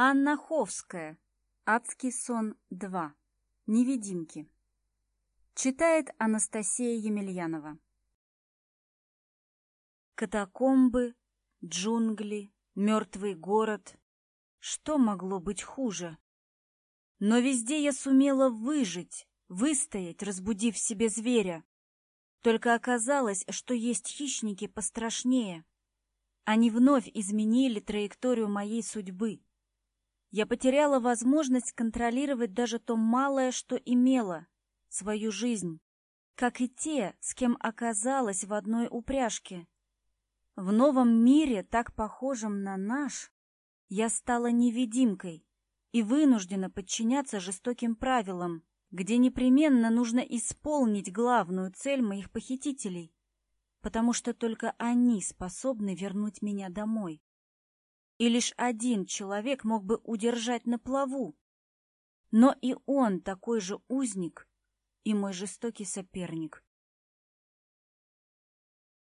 Анна Ховская. Адский сон 2. Невидимки. Читает Анастасия Емельянова. Катакомбы, джунгли, мертвый город. Что могло быть хуже? Но везде я сумела выжить, выстоять, разбудив в себе зверя. Только оказалось, что есть хищники пострашнее. Они вновь изменили траекторию моей судьбы. Я потеряла возможность контролировать даже то малое, что имела, свою жизнь, как и те, с кем оказалась в одной упряжке. В новом мире, так похожем на наш, я стала невидимкой и вынуждена подчиняться жестоким правилам, где непременно нужно исполнить главную цель моих похитителей, потому что только они способны вернуть меня домой и лишь один человек мог бы удержать на плаву. Но и он такой же узник и мой жестокий соперник —